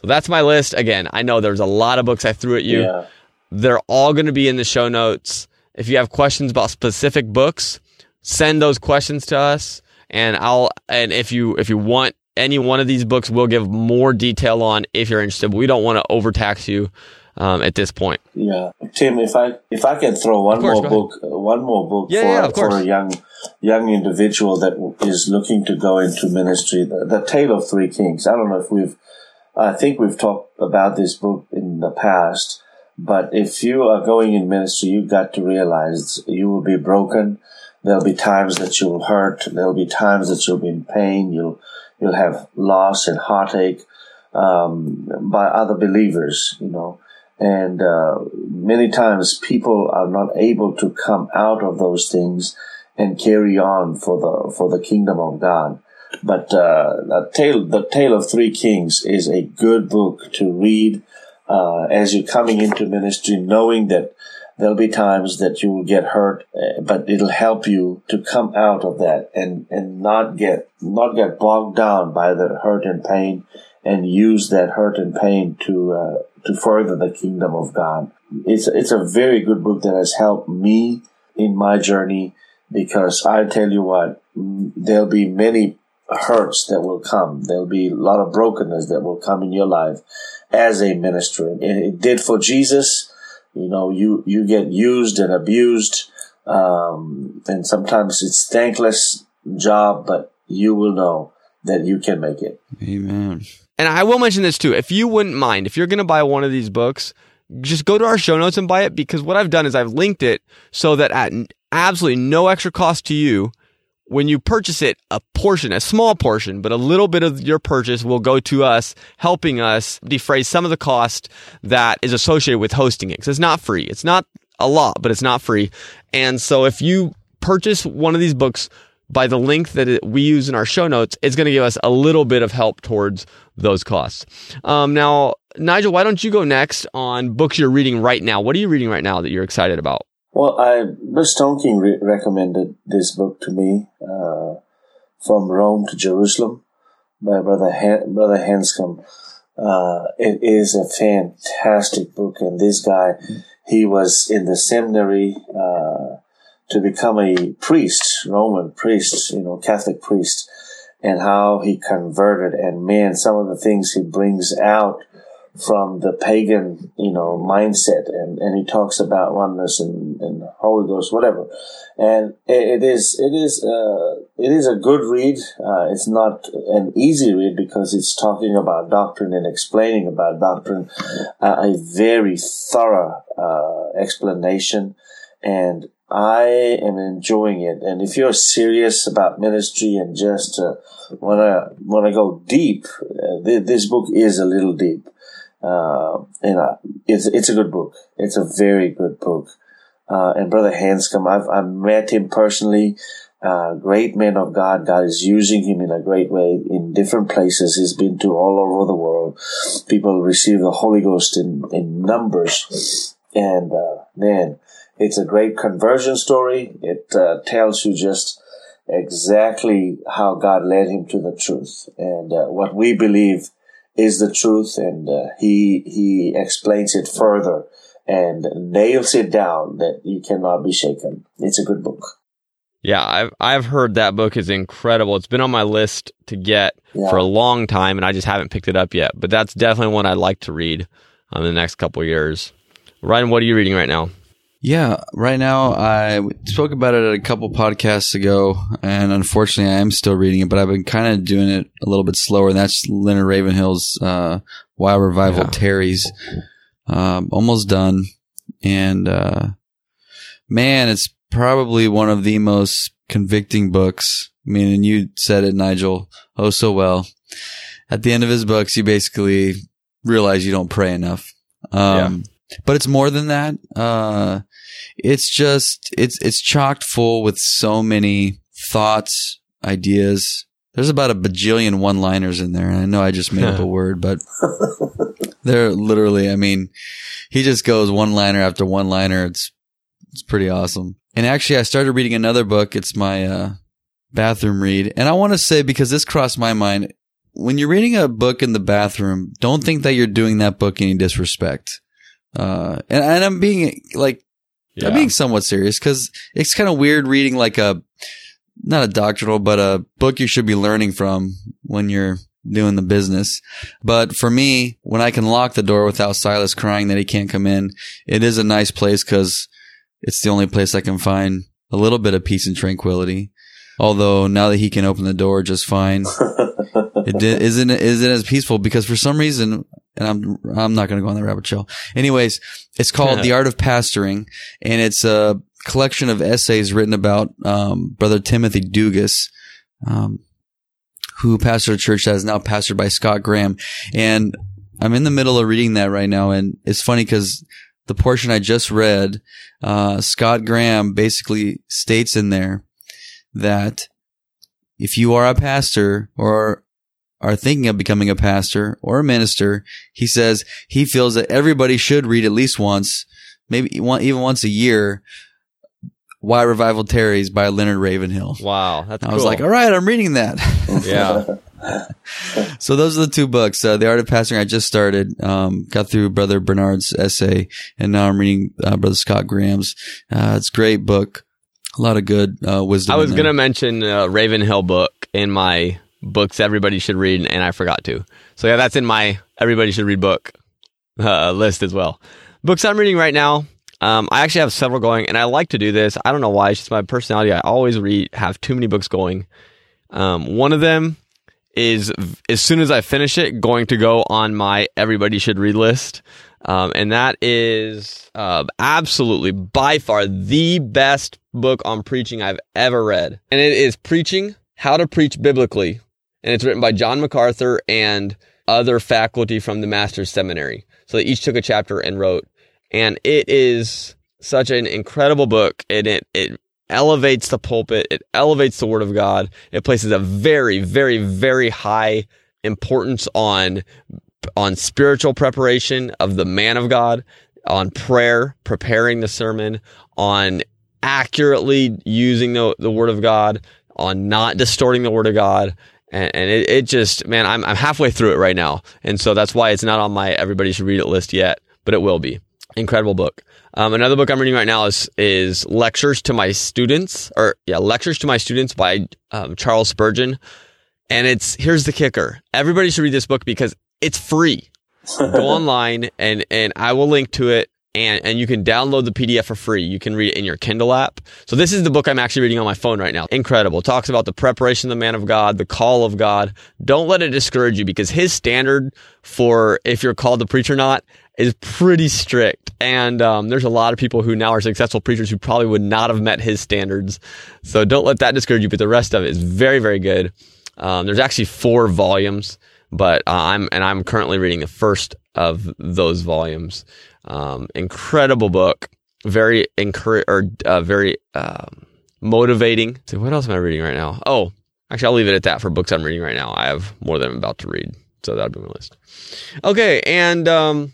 So that's my list. Again, I know there's a lot of books I threw at you. Yeah. They're all going to be in the show notes. If you have questions about specific books, send those questions to us and I'll and if you if you want any one of these books, we'll give more detail on if you're interested. But we don't want to overtax you um, at this point. Yeah, Tim, if I if I can throw one course, more book, uh, one more book yeah, for, yeah, for a young young individual that is looking to go into ministry, the, the Tale of Three Kings. I don't know if we've, I think we've talked about this book in the past. But if you are going in ministry, you've got to realize you will be broken There'll be times that you'll hurt. There'll be times that you'll be in pain. You'll you'll have loss and heartache um, by other believers. You know, and uh, many times people are not able to come out of those things and carry on for the for the kingdom of God. But uh, the tale the tale of three kings is a good book to read uh, as you're coming into ministry, knowing that there'll be times that you will get hurt, uh, but it'll help you to come out of that and, and not get, not get bogged down by the hurt and pain and use that hurt and pain to, uh, to further the kingdom of God. It's, it's a very good book that has helped me in my journey because I tell you what, there'll be many hurts that will come. There'll be a lot of brokenness that will come in your life as a minister. And it did for Jesus you know, you, you get used and abused. Um, and sometimes it's thankless job, but you will know that you can make it. Amen. And I will mention this too. If you wouldn't mind, if you're going to buy one of these books, just go to our show notes and buy it because what I've done is I've linked it so that at absolutely no extra cost to you, when you purchase it, a portion, a small portion, but a little bit of your purchase will go to us, helping us defray some of the cost that is associated with hosting it. Because it's not free. It's not a lot, but it's not free. And so if you purchase one of these books by the link that we use in our show notes, it's going to give us a little bit of help towards those costs. Um, now, Nigel, why don't you go next on books you're reading right now? What are you reading right now that you're excited about? Well, I Bruce Tonking re- recommended this book to me, uh, "From Rome to Jerusalem" by Brother Han- Brother Hanscom. Uh, it is a fantastic book, and this guy, he was in the seminary uh, to become a priest, Roman priest, you know, Catholic priest, and how he converted. And man, some of the things he brings out from the pagan, you know, mindset. And, and he talks about oneness and, and Holy Ghost, whatever. And it, it is, it is, uh, it is a good read. Uh, it's not an easy read because it's talking about doctrine and explaining about doctrine, uh, a very thorough, uh, explanation. And I am enjoying it. And if you're serious about ministry and just want to want to go deep, uh, th- this book is a little deep. Uh, and uh, it's it's a good book. It's a very good book. Uh, and Brother Hanscom, I've I've met him personally. Uh, great man of God. God is using him in a great way in different places. He's been to all over the world. People receive the Holy Ghost in in numbers, and uh, man, it's a great conversion story. It uh, tells you just exactly how God led him to the truth and what we believe is the truth, and uh, he he explains it further and nails it down that you cannot be shaken. It's a good book. Yeah, I've I've heard that book is incredible. It's been on my list to get yeah. for a long time, and I just haven't picked it up yet. But that's definitely one I'd like to read um, in the next couple years. Ryan, what are you reading right now? Yeah, right now I spoke about it a couple podcasts ago, and unfortunately I am still reading it, but I've been kind of doing it a little bit slower. And that's Leonard Ravenhill's uh, Why Revival Yeah. Tarries. Um, almost done, and uh, man, it's probably one of the most convicting books. I mean, and you said it, Nigel, oh so well. At the end of his books, you basically realize you don't pray enough. Um, but it's more than that. Uh, it's just, it's, it's chocked full with so many thoughts, ideas. There's about a bajillion one liners in there. And I know I just made up a word, but they're literally, I mean, he just goes one liner after one liner. It's, it's pretty awesome. And actually, I started reading another book. It's my, uh, bathroom read. And I want to say, because this crossed my mind, when you're reading a book in the bathroom, don't think that you're doing that book any disrespect. Uh, and, and I'm being like, Yeah. I'm being somewhat serious because it's kind of weird reading like a, not a doctrinal, but a book you should be learning from when you're doing the business. But for me, when I can lock the door without Silas crying that he can't come in, it is a nice place because it's the only place I can find a little bit of peace and tranquility. Although now that he can open the door just fine, it di- isn't isn't as peaceful because for some reason, and I'm I'm not going to go on the rabbit trail. Anyways, it's called The Art of Pastoring, and it's a collection of essays written about um, Brother Timothy Dugas, um, who pastored a church that is now pastored by Scott Graham. And I'm in the middle of reading that right now, and it's funny because the portion I just read, uh, Scott Graham basically states in there that if you are a pastor or are thinking of becoming a pastor or a minister, he says he feels that everybody should read at least once, maybe even once a year, Why Revival Tarries by Leonard Ravenhill. Wow, that's I was like, all right, I'm reading that. yeah, so those are the two books. Uh, the Art of Pastoring I just started. Um, got through Brother Bernard's essay, and now I'm reading uh, Brother Scott Graham's. Uh, it's a great book. A lot of good uh, wisdom. I was gonna mention uh, Ravenhill book in my books everybody should read, and I forgot to. So yeah, that's in my everybody should read book uh, list as well. Books I'm reading right now. Um, I actually have several going, and I like to do this. I don't know why. It's just my personality. I always read, have too many books going. Um, one of them is as soon as I finish it, going to go on my everybody should read list. Um, and that is uh, absolutely by far the best book on preaching I've ever read. And it is Preaching How to Preach Biblically. And it's written by John MacArthur and other faculty from the Master's Seminary. So they each took a chapter and wrote. And it is such an incredible book. And it, it elevates the pulpit. It elevates the word of God. It places a very, very, very high importance on on spiritual preparation of the man of God, on prayer, preparing the sermon, on accurately using the, the word of God, on not distorting the word of God. And, and it, it just, man, I'm, I'm halfway through it right now. And so that's why it's not on my everybody should read it list yet, but it will be. Incredible book. Um, another book I'm reading right now is, is Lectures to My Students, or yeah, Lectures to My Students by um, Charles Spurgeon. And it's, here's the kicker. Everybody should read this book because it's free. Go online and, and I will link to it and, and you can download the PDF for free. You can read it in your Kindle app. So this is the book I'm actually reading on my phone right now. Incredible. It talks about the preparation of the man of God, the call of God. Don't let it discourage you because his standard for if you're called to preach or not is pretty strict. And um, there's a lot of people who now are successful preachers who probably would not have met his standards. So don't let that discourage you. But the rest of it is very, very good. Um, there's actually four volumes, but uh, I'm and I'm currently reading the first of those volumes. Um, incredible book, very encourage or uh, very um, motivating. So what else am I reading right now? Oh, actually, I'll leave it at that for books I'm reading right now. I have more than I'm about to read, so that'll be my list. Okay, and um,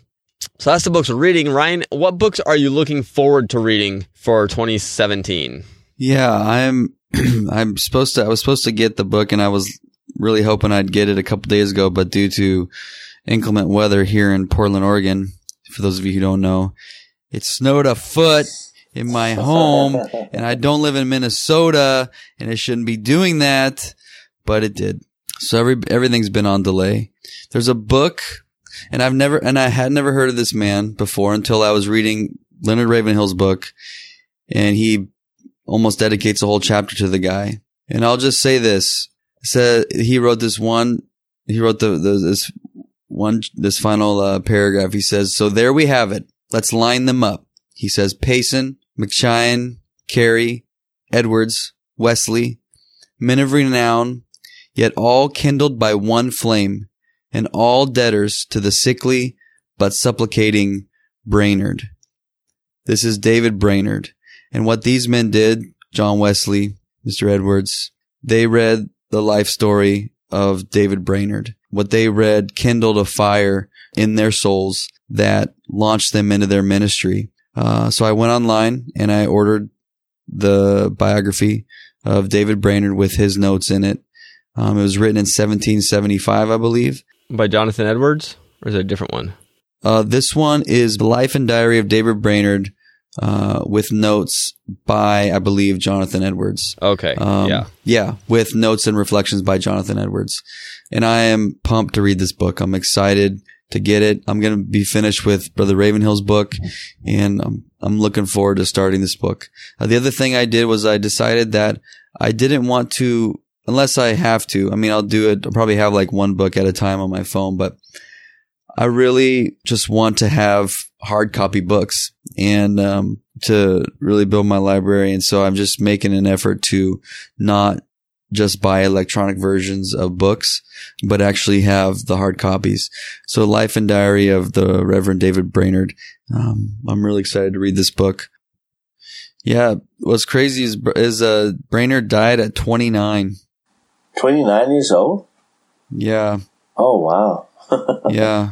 so that's the books we're reading. Ryan, what books are you looking forward to reading for 2017? Yeah, I'm. I'm supposed to. I was supposed to get the book, and I was really hoping I'd get it a couple days ago, but due to inclement weather here in Portland, Oregon, for those of you who don't know, it snowed a foot in my home, and I don't live in Minnesota, and it shouldn't be doing that, but it did. So every everything's been on delay. There's a book, and I've never and I had never heard of this man before until I was reading Leonard Ravenhill's book, and he almost dedicates a whole chapter to the guy. And I'll just say this: said he wrote this one. He wrote the, the this one this final uh, paragraph. He says, "So there we have it. Let's line them up." He says, "Payson, McCheyne, Carey, Edwards, Wesley, men of renown, yet all kindled by one flame, and all debtors to the sickly but supplicating Brainerd. This is David Brainerd. And what these men did, John Wesley, Mr. Edwards, they read the life story of David Brainerd. What they read kindled a fire in their souls that launched them into their ministry. Uh, so I went online and I ordered the biography of David Brainerd with his notes in it. Um, it was written in 1775, I believe. By Jonathan Edwards? Or is it a different one? Uh, this one is The Life and Diary of David Brainerd uh, with notes by, I believe, Jonathan Edwards. Okay. Um, yeah. Yeah, with notes and reflections by Jonathan Edwards. And I am pumped to read this book. I'm excited to get it. I'm going to be finished with Brother Ravenhill's book and I'm, I'm looking forward to starting this book. Uh, the other thing I did was I decided that I didn't want to, unless I have to, I mean, I'll do it. I'll probably have like one book at a time on my phone, but I really just want to have hard copy books and um, to really build my library. And so I'm just making an effort to not just buy electronic versions of books, but actually have the hard copies. So Life and Diary of the Reverend David Brainerd. Um, I'm really excited to read this book. Yeah. What's crazy is, is, uh, Brainerd died at 29. 29 years old? Yeah. Oh, wow. yeah.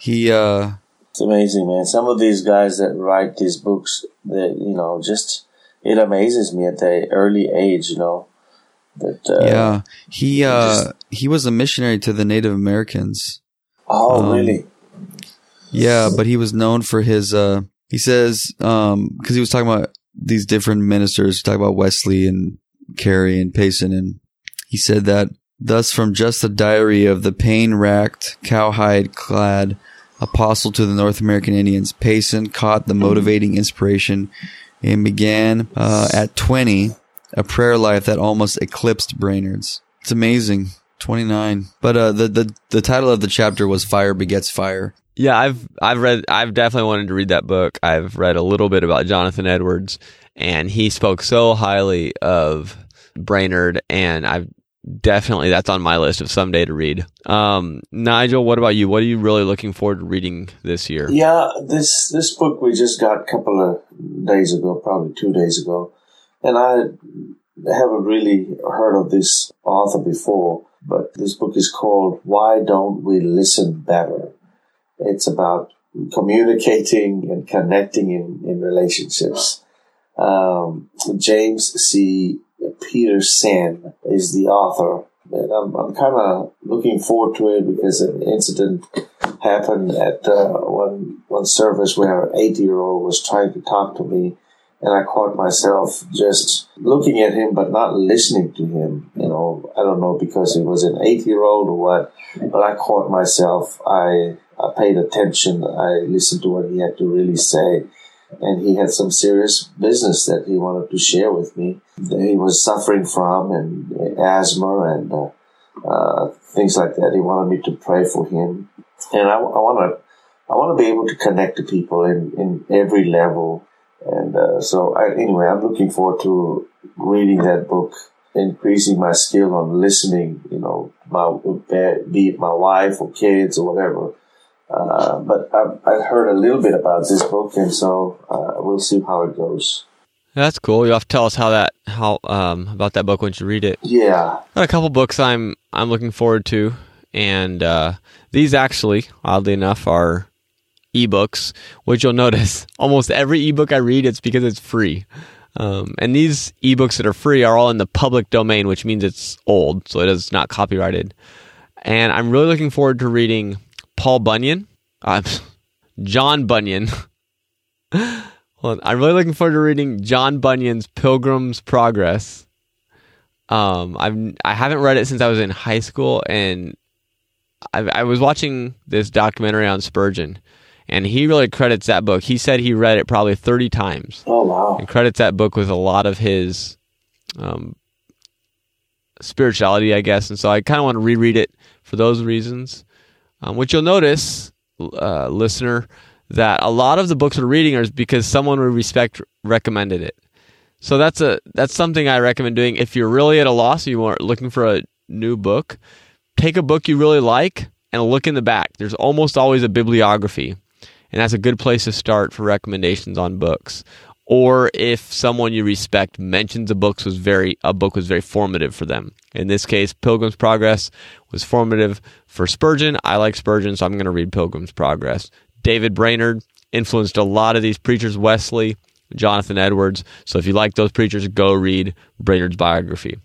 He, uh, it's amazing, man. Some of these guys that write these books, that, you know, just, it amazes me at the early age, you know. That, uh, yeah. He, uh, just, he was a missionary to the Native Americans. Oh, um, really? Yeah, but he was known for his, uh, he says, um, cause he was talking about these different ministers, talking about Wesley and Carey and Payson, and he said that thus from just the diary of the pain racked, cowhide clad apostle to the North American Indians, Payson caught the motivating inspiration and began uh, at 20 a prayer life that almost eclipsed Brainerd's. It's amazing. 29. But uh, the, the the title of the chapter was Fire Begets Fire. Yeah, I've I've read I've definitely wanted to read that book. I've read a little bit about Jonathan Edwards and he spoke so highly of Brainerd and I've definitely that's on my list of someday to read. Um, Nigel, what about you? What are you really looking forward to reading this year? Yeah, this this book we just got a couple of days ago, probably two days ago, and I haven't really heard of this author before. But this book is called "Why Don't We Listen Better." It's about communicating and connecting in in relationships. Um, James C. Petersen is the author. And I'm, I'm kind of looking forward to it because an incident happened at uh, one, one service where an eight year old was trying to talk to me. And I caught myself just looking at him, but not listening to him. You know, I don't know because he was an eight year old or what, but I caught myself. I, I paid attention. I listened to what he had to really say and he had some serious business that he wanted to share with me. He was suffering from and asthma and uh, uh, things like that. He wanted me to pray for him, and I, I want to I want to be able to connect to people in in every level. And uh, so, I, anyway, I'm looking forward to reading that book, increasing my skill on listening. You know, my be it my wife or kids or whatever uh, but I've, I've, heard a little bit about this book, and so uh, we'll see how it goes. That's cool. You have to tell us how that how um about that book once you read it. Yeah, Got a couple books I'm I'm looking forward to, and uh, these actually, oddly enough, are ebooks. Which you'll notice almost every ebook I read, it's because it's free. Um, and these ebooks that are free are all in the public domain, which means it's old, so it is not copyrighted. And I'm really looking forward to reading Paul Bunyan. Uh, John Bunyan. well, I'm really looking forward to reading John Bunyan's Pilgrim's Progress. Um, I've I haven't read it since I was in high school, and I, I was watching this documentary on Spurgeon, And he really credits that book. He said he read it probably 30 times Oh wow. and credits that book with a lot of his um, spirituality, I guess. And so I kind of want to reread it for those reasons. Um, which you'll notice, uh, listener, that a lot of the books we're reading are because someone we respect recommended it. So that's a that's something I recommend doing. If you're really at a loss, you are looking for a new book, take a book you really like and look in the back. There's almost always a bibliography, and that's a good place to start for recommendations on books. Or if someone you respect mentions a book was very a book was very formative for them. In this case, Pilgrim's Progress was formative for Spurgeon. I like Spurgeon, so I'm going to read Pilgrim's Progress. David Brainerd influenced a lot of these preachers. Wesley, Jonathan Edwards. So if you like those preachers, go read Brainerd's biography.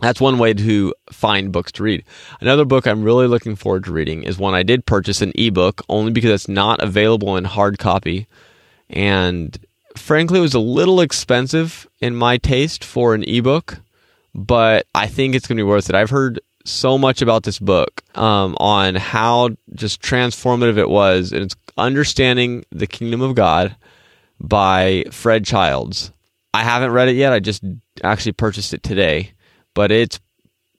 That's one way to find books to read. Another book I'm really looking forward to reading is one I did purchase an ebook only because it's not available in hard copy. And frankly, it was a little expensive in my taste for an ebook, but I think it's going to be worth it. I've heard so much about this book um, on how just transformative it was, and it's understanding the kingdom of God by Fred Childs. I haven't read it yet. I just actually purchased it today, but it's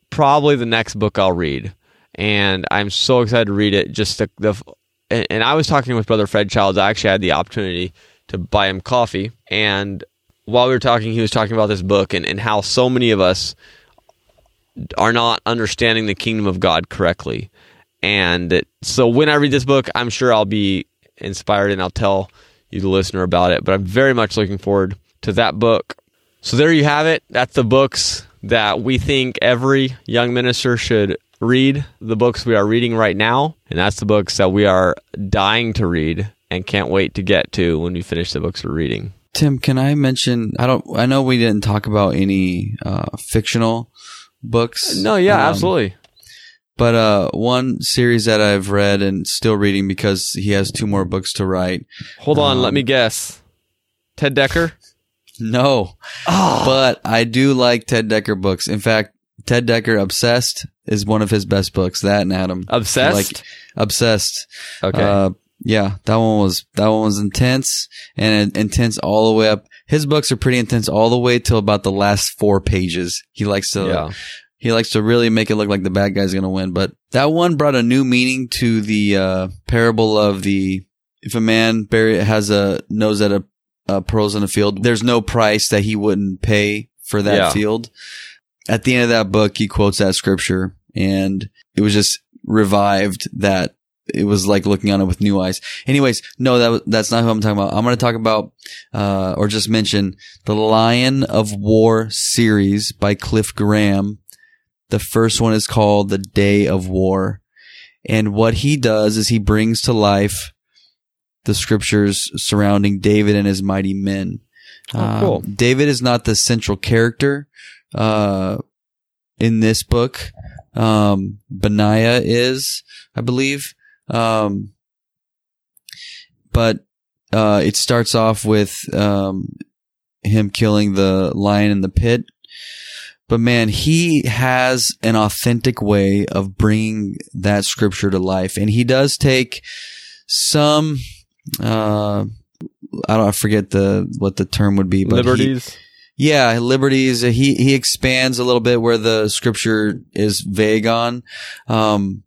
probably the next book I'll read, and I'm so excited to read it. Just the, the and, and I was talking with Brother Fred Childs. I actually had the opportunity to buy him coffee, and while we were talking, he was talking about this book and, and how so many of us are not understanding the kingdom of God correctly. And so when I read this book, I'm sure I'll be inspired and I'll tell you, the listener, about it. But I'm very much looking forward to that book. So there you have it. That's the books that we think every young minister should read, the books we are reading right now. And that's the books that we are dying to read and can't wait to get to when we finish the books we're reading. Tim, can I mention? I don't. I know we didn't talk about any uh, fictional books. No, yeah, Um, absolutely. But uh, one series that I've read and still reading because he has two more books to write. Hold on, let um, me guess. Ted Dekker? No, oh. but I do like Ted Dekker books. In fact, Ted Dekker Obsessed is one of his best books. That and Adam Obsessed? like Obsessed. okay. Uh, yeah, that one was that one was intense and intense all the way up. His books are pretty intense all the way till about the last four pages. He likes to yeah. he likes to really make it look like the bad guy's going to win. But that one brought a new meaning to the uh, parable of the if a man bury, has a knows that a, a pearl's in a field, there's no price that he wouldn't pay for that Yeah. field. At the end of that book, he quotes that scripture, and it was just revived that it was like looking on it with new eyes. Anyways, no, that that's not who I'm talking about. I'm going to talk about, uh, or just mention the Lion of War series by Cliff Graham. The first one is called The Day of War. And what he does is he brings to life the scriptures surrounding David and his mighty men. Oh, cool. Um, David is not the central character, uh, in this book. Um, Benaiah is, I believe. Um, but, uh, it starts off with, um, him killing the lion in the pit. But man, he has an authentic way of bringing that scripture to life. And he does take some, uh, I don't I forget the, what the term would be, but he- Liberties. yeah, liberties. He he expands a little bit where the scripture is vague on, um,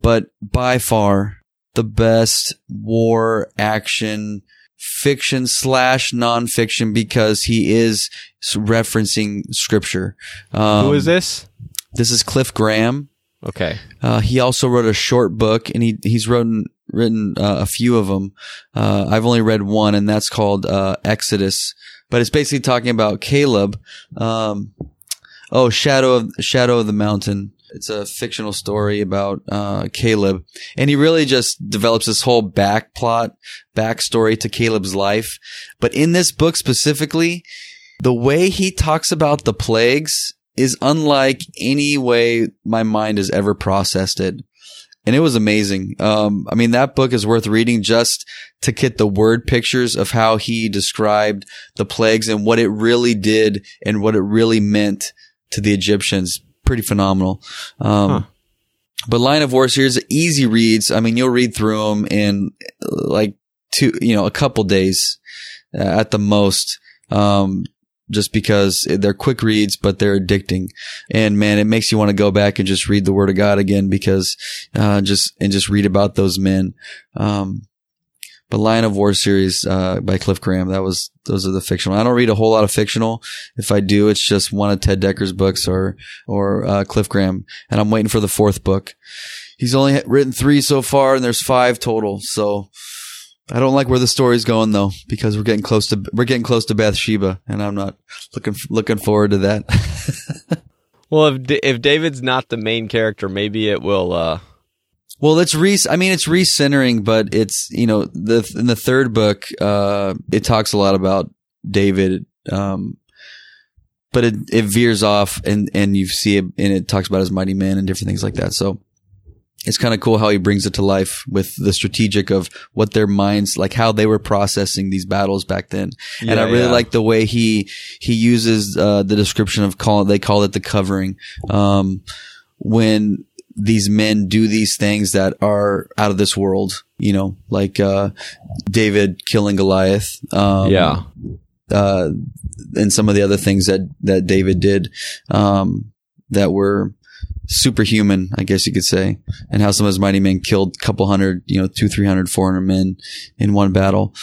but by far the best war action fiction slash nonfiction because he is referencing scripture. Um, Who is this? This is Cliff Graham. Okay. Uh, he also wrote a short book, and he he's written written uh, a few of them. Uh, I've only read one, and that's called uh, Exodus. But it's basically talking about Caleb. Um, oh, Shadow of Shadow of the Mountain. It's a fictional story about uh, Caleb, and he really just develops this whole back plot, backstory to Caleb's life. But in this book specifically, the way he talks about the plagues is unlike any way my mind has ever processed it. And it was amazing. Um, I mean, that book is worth reading just to get the word pictures of how he described the plagues and what it really did and what it really meant to the Egyptians. Pretty phenomenal. Um, Huh. but Lion of War series, easy reads. I mean, you'll read through them in uh, like two, you know, a couple days uh, at the most. Um, just because they're quick reads, but they're addicting. And man, it makes you want to go back and just read the word of God again because, uh, just, and just read about those men. Um, but Lion of War series, uh, by Cliff Graham, that was, those are the fictional. I don't read a whole lot of fictional. If I do, it's just one of Ted Dekker's books or, or, uh, Cliff Graham. And I'm waiting for the fourth book. He's only written three so far and there's five total. So, I don't like where the story's going though, because we're getting close to we're getting close to Bathsheba, and I'm not looking looking forward to that. well, if D- if David's not the main character, maybe it will. uh Well, it's re. I mean, it's recentering, but it's you know the in the third book, uh, it talks a lot about David, um, but it it veers off, and and you see it, and it talks about his mighty men and different things like that. So it's kind of cool how he brings it to life with the strategic of what their minds, like how they were processing these battles back then. Yeah, and I really yeah. like the way he, he uses, uh, the description of call, they call it the covering. Um, when these men do these things that are out of this world, you know, like, uh, David killing Goliath. Um, yeah. Uh, and some of the other things that, that David did, um, that were, superhuman, I guess you could say, and how some of his mighty men killed a couple hundred, you know, two, three hundred, four hundred men in one battle.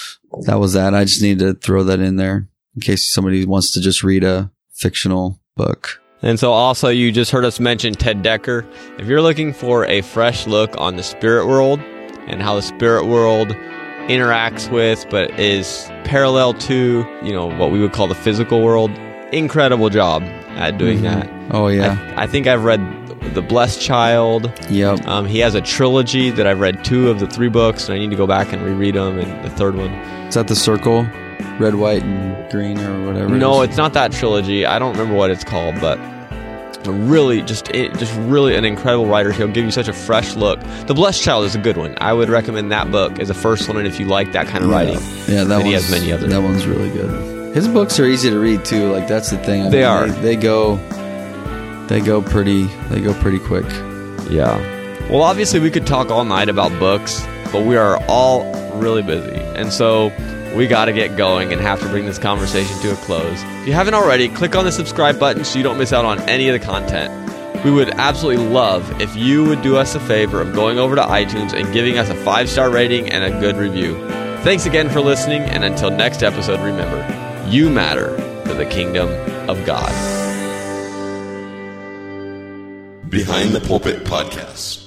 That was that. I just need to throw that in there in case somebody wants to just read a fictional book. And so also you just heard us mention Ted Dekker. If you're looking for a fresh look on the spirit world and how the spirit world interacts with but is parallel to, you know, what we would call the physical world, incredible job at doing mm-hmm. that. Oh yeah. I, I think I've read the Blessed Child. Yep. Um, he has a trilogy that I've read two of the three books, and I need to go back and reread them. And the third one. Is that the Circle? Red, white, and green, or whatever. No, it it's not that trilogy. I don't remember what it's called, but really, just just really an incredible writer. He'll give you such a fresh look. The Blessed Child is a good one. I would recommend that book as a first one, and if you like that kind of yeah. writing, yeah, that he has many others. That one's really good. His books are easy to read too. Like that's the thing. I they mean, are. They, they go they go pretty they go pretty quick. Yeah. Well, obviously we could talk all night about books, but we are all really busy. And so we got to get going and have to bring this conversation to a close. If you haven't already, click on the subscribe button so you don't miss out on any of the content. We would absolutely love if you would do us a favor of going over to iTunes and giving us a five star rating and a good review. Thanks again for listening, and until next episode, remember, you matter for the kingdom of God. Behind the Pulpit Podcast.